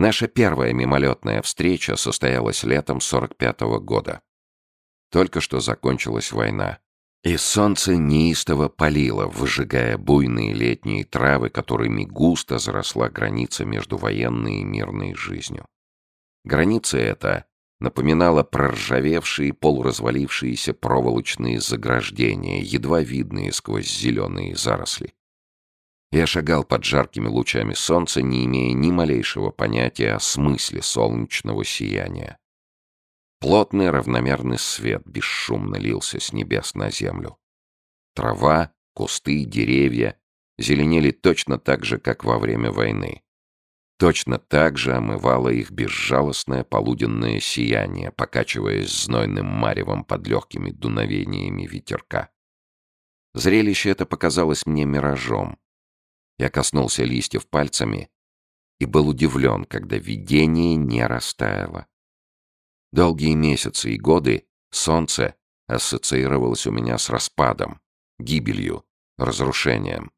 Наша первая мимолетная встреча состоялась летом 45-го года. Только что закончилась война. И солнце неистово палило, выжигая буйные летние травы, которыми густо заросла граница между военной и мирной жизнью. Граница эта напоминала проржавевшие полуразвалившиеся проволочные заграждения, едва видные сквозь зеленые заросли. Я шагал под жаркими лучами солнца, не имея ни малейшего понятия о смысле солнечного сияния. Плотный равномерный свет бесшумно лился с небес на землю. Трава, кусты, деревья зеленели точно так же, как во время войны. Точно так же омывало их безжалостное полуденное сияние, покачиваясь знойным маревом под легкими дуновениями ветерка. Зрелище это показалось мне миражом, я коснулся листьев пальцами и был удивлен, когда видение не растаяло. Долгие месяцы и годы солнце ассоциировалось у меня с распадом, гибелью, разрушением.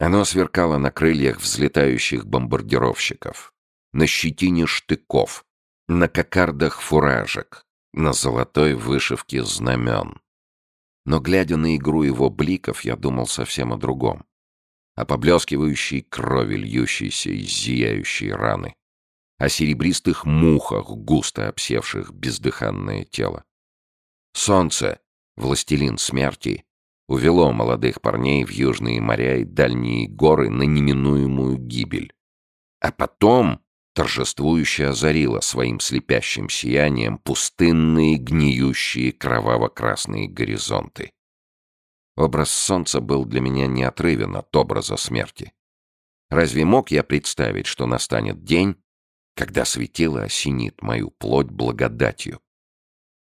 Оно сверкало на крыльях взлетающих бомбардировщиков, на щетине штыков, на кокардах фуражек, на золотой вышивке знамен. Но, глядя на игру его бликов, я думал совсем о другом о поблескивающей крови, льющейся из зияющей раны, о серебристых мухах, густо обсевших бездыханное тело. Солнце, властелин смерти, увело молодых парней в южные моря и дальние горы на неминуемую гибель. А потом торжествующе озарило своим слепящим сиянием пустынные, гниющие кроваво-красные горизонты. Образ солнца был для меня неотрывен от образа смерти. Разве мог я представить, что настанет день, когда светило осенит мою плоть благодатью?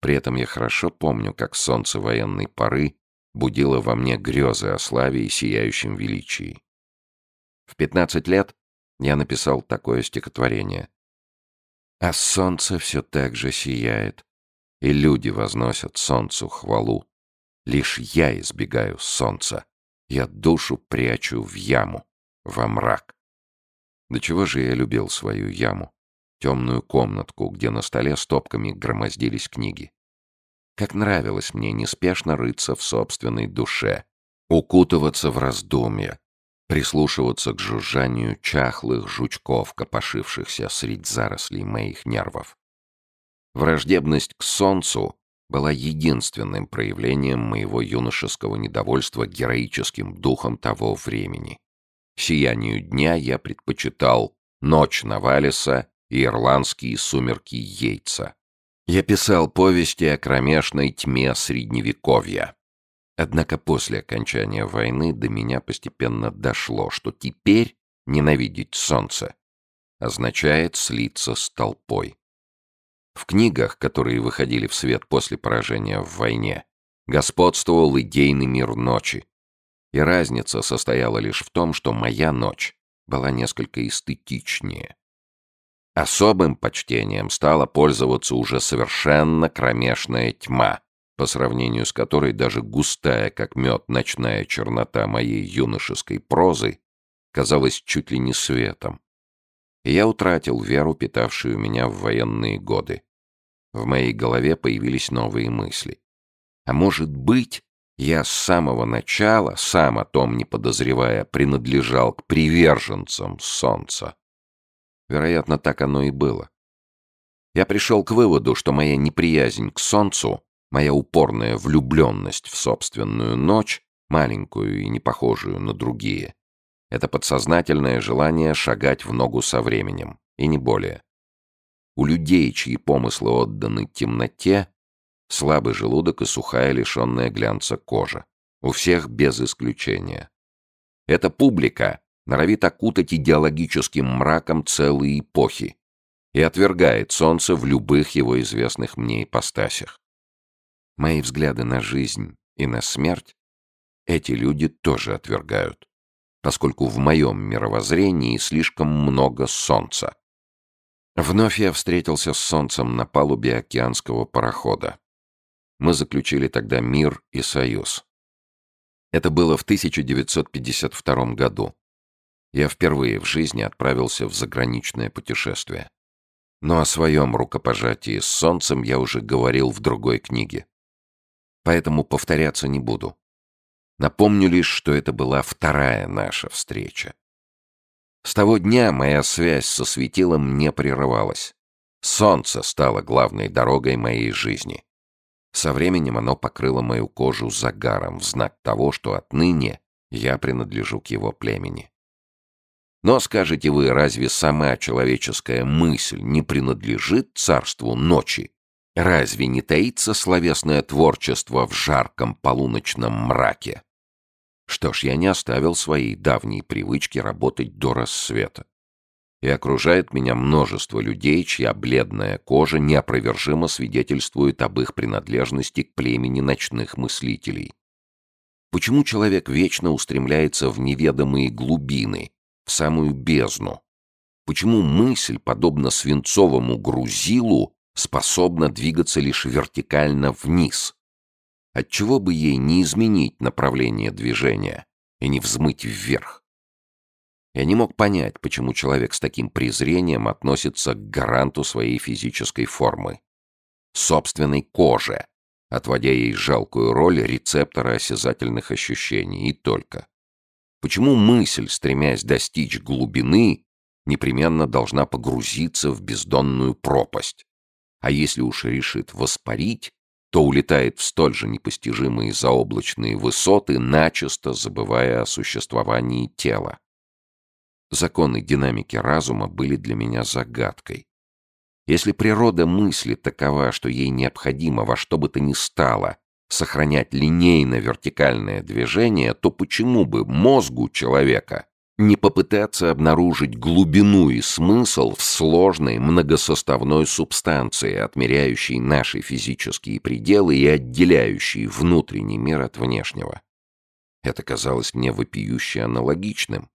При этом я хорошо помню, как солнце военной поры будило во мне грезы о славе и сияющем величии. В пятнадцать лет я написал такое стихотворение. А солнце все так же сияет, и люди возносят солнцу хвалу. Лишь я избегаю солнца. Я душу прячу в яму, во мрак. До чего же я любил свою яму? Темную комнатку, где на столе стопками громоздились книги. Как нравилось мне неспешно рыться в собственной душе, укутываться в раздумья, прислушиваться к жужжанию чахлых жучков, копошившихся средь зарослей моих нервов. Враждебность к солнцу была единственным проявлением моего юношеского недовольства героическим духом того времени. Сиянию дня я предпочитал «Ночь Навалиса» и «Ирландские сумерки Йейтса». Я писал повести о кромешной тьме Средневековья. Однако после окончания войны до меня постепенно дошло, что теперь ненавидеть солнце означает слиться с толпой. В книгах, которые выходили в свет после поражения в войне, господствовал идейный мир ночи. И разница состояла лишь в том, что моя ночь была несколько эстетичнее. Особым почтением стала пользоваться уже совершенно кромешная тьма, по сравнению с которой даже густая, как мед, ночная чернота моей юношеской прозы казалась чуть ли не светом и я утратил веру, питавшую меня в военные годы. В моей голове появились новые мысли. А может быть, я с самого начала, сам о том не подозревая, принадлежал к приверженцам солнца. Вероятно, так оно и было. Я пришел к выводу, что моя неприязнь к солнцу, моя упорная влюбленность в собственную ночь, маленькую и не похожую на другие, это подсознательное желание шагать в ногу со временем, и не более. У людей, чьи помыслы отданы темноте, слабый желудок и сухая, лишенная глянца кожа. У всех без исключения. Эта публика норовит окутать идеологическим мраком целые эпохи и отвергает солнце в любых его известных мне ипостасях. Мои взгляды на жизнь и на смерть эти люди тоже отвергают поскольку в моем мировоззрении слишком много солнца. Вновь я встретился с солнцем на палубе океанского парохода. Мы заключили тогда мир и союз. Это было в 1952 году. Я впервые в жизни отправился в заграничное путешествие. Но о своем рукопожатии с солнцем я уже говорил в другой книге. Поэтому повторяться не буду. Напомню лишь, что это была вторая наша встреча. С того дня моя связь со светилом не прерывалась. Солнце стало главной дорогой моей жизни. Со временем оно покрыло мою кожу загаром в знак того, что отныне я принадлежу к его племени. Но, скажете вы, разве сама человеческая мысль не принадлежит царству ночи? Разве не таится словесное творчество в жарком полуночном мраке? Что ж, я не оставил своей давней привычки работать до рассвета. И окружает меня множество людей, чья бледная кожа неопровержимо свидетельствует об их принадлежности к племени ночных мыслителей. Почему человек вечно устремляется в неведомые глубины, в самую бездну? Почему мысль, подобно свинцовому грузилу, способна двигаться лишь вертикально вниз? Отчего бы ей не изменить направление движения и не взмыть вверх? Я не мог понять, почему человек с таким презрением относится к гаранту своей физической формы. Собственной коже, отводя ей жалкую роль рецептора осязательных ощущений, и только. Почему мысль, стремясь достичь глубины, непременно должна погрузиться в бездонную пропасть? А если уж решит воспарить, то улетает в столь же непостижимые заоблачные высоты, начисто забывая о существовании тела. Законы динамики разума были для меня загадкой. Если природа мысли такова, что ей необходимо во что бы то ни стало сохранять линейно-вертикальное движение, то почему бы мозгу человека не попытаться обнаружить глубину и смысл в сложной многосоставной субстанции, отмеряющей наши физические пределы и отделяющей внутренний мир от внешнего? Это казалось мне вопиюще аналогичным.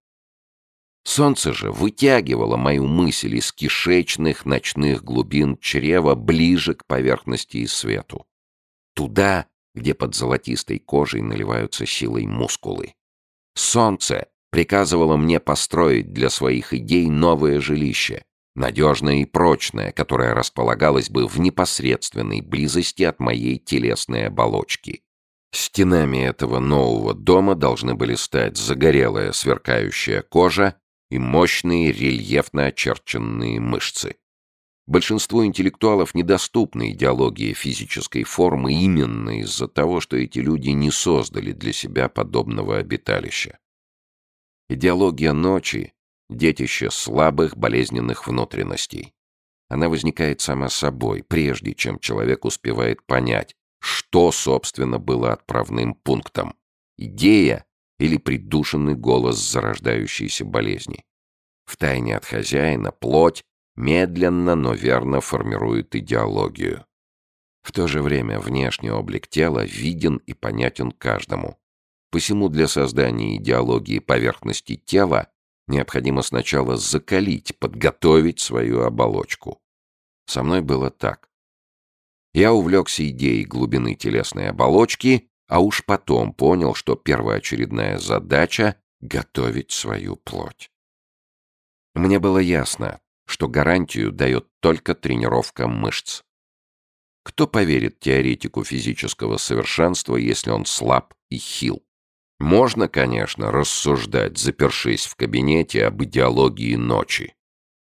Солнце же вытягивало мою мысль из кишечных ночных глубин чрева ближе к поверхности и свету. Туда, где под золотистой кожей наливаются силой мускулы. Солнце приказывало мне построить для своих идей новое жилище, надежное и прочное, которое располагалось бы в непосредственной близости от моей телесной оболочки. Стенами этого нового дома должны были стать загорелая сверкающая кожа и мощные рельефно очерченные мышцы. Большинству интеллектуалов недоступна идеология физической формы именно из-за того, что эти люди не создали для себя подобного обиталища. Идеология ночи — детище слабых болезненных внутренностей. Она возникает сама собой, прежде чем человек успевает понять, что, собственно, было отправным пунктом — идея или придушенный голос зарождающейся болезни. Втайне от хозяина плоть медленно, но верно формирует идеологию. В то же время внешний облик тела виден и понятен каждому. Посему для создания идеологии поверхности тела необходимо сначала закалить, подготовить свою оболочку. Со мной было так. Я увлекся идеей глубины телесной оболочки а уж потом понял, что первоочередная задача — готовить свою плоть. Мне было ясно, что гарантию дает только тренировка мышц. Кто поверит теоретику физического совершенства, если он слаб и хил? Можно, конечно, рассуждать, запершись в кабинете об идеологии ночи.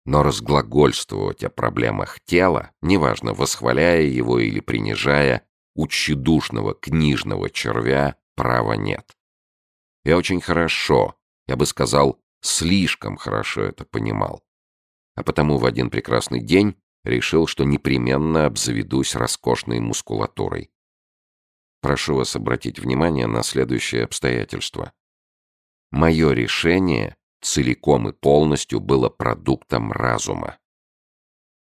Но разглагольствовать о проблемах тела, неважно, восхваляя его или принижая, у тщедушного книжного червя права нет. Я очень хорошо, я бы сказал, слишком хорошо это понимал. А потому в один прекрасный день решил, что непременно обзаведусь роскошной мускулатурой. Прошу вас обратить внимание на следующее обстоятельство. Мое решение целиком и полностью было продуктом разума.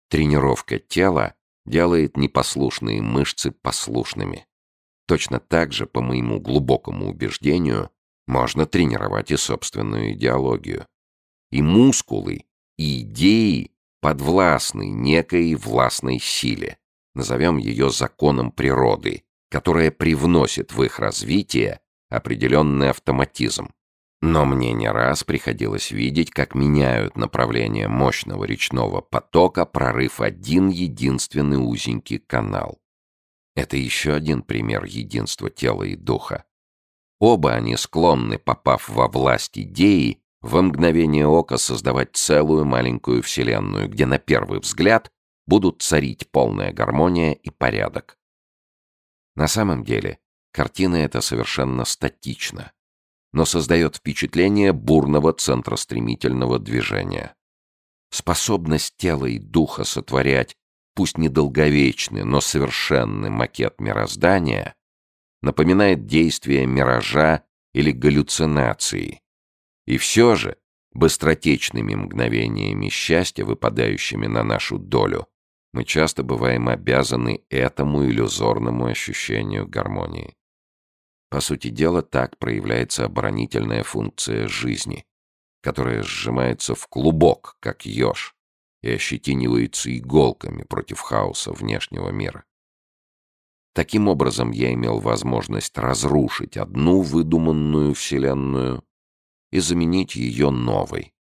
Тренировка тела делает непослушные мышцы послушными. Точно так же, по моему глубокому убеждению, можно тренировать и собственную идеологию. И мускулы, и идеи подвластны некой властной силе, назовем ее законом природы, которая привносит в их развитие определенный автоматизм. Но мне не раз приходилось видеть, как меняют направление мощного речного потока, прорыв один единственный узенький канал. Это еще один пример единства тела и духа. Оба они склонны, попав во власть идеи, в мгновение ока создавать целую маленькую вселенную, где на первый взгляд будут царить полная гармония и порядок. На самом деле, картина эта совершенно статична, но создает впечатление бурного центростремительного движения. Способность тела и духа сотворять, пусть недолговечный, но совершенный макет мироздания, напоминает действие миража или галлюцинации. И все же, быстротечными мгновениями счастья, выпадающими на нашу долю, мы часто бываем обязаны этому иллюзорному ощущению гармонии. По сути дела, так проявляется оборонительная функция жизни, которая сжимается в клубок, как еж, и ощетинивается иголками против хаоса внешнего мира. Таким образом, я имел возможность разрушить одну выдуманную вселенную и заменить ее новой,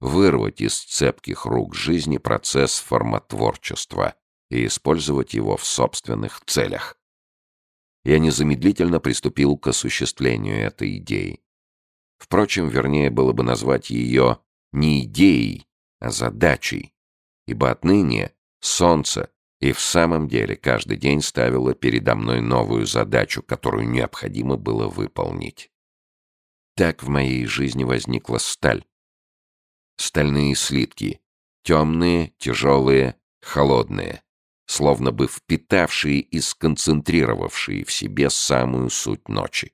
вырвать из цепких рук жизни процесс формотворчества и использовать его в собственных целях. Я незамедлительно приступил к осуществлению этой идеи. Впрочем, вернее было бы назвать ее не идеей, а задачей, ибо отныне солнце и в самом деле каждый день ставило передо мной новую задачу, которую необходимо было выполнить. Так в моей жизни возникла сталь, стальные слитки. Темные, тяжелые, холодные. Словно бы впитавшие и сконцентрировавшие в себе самую суть ночи.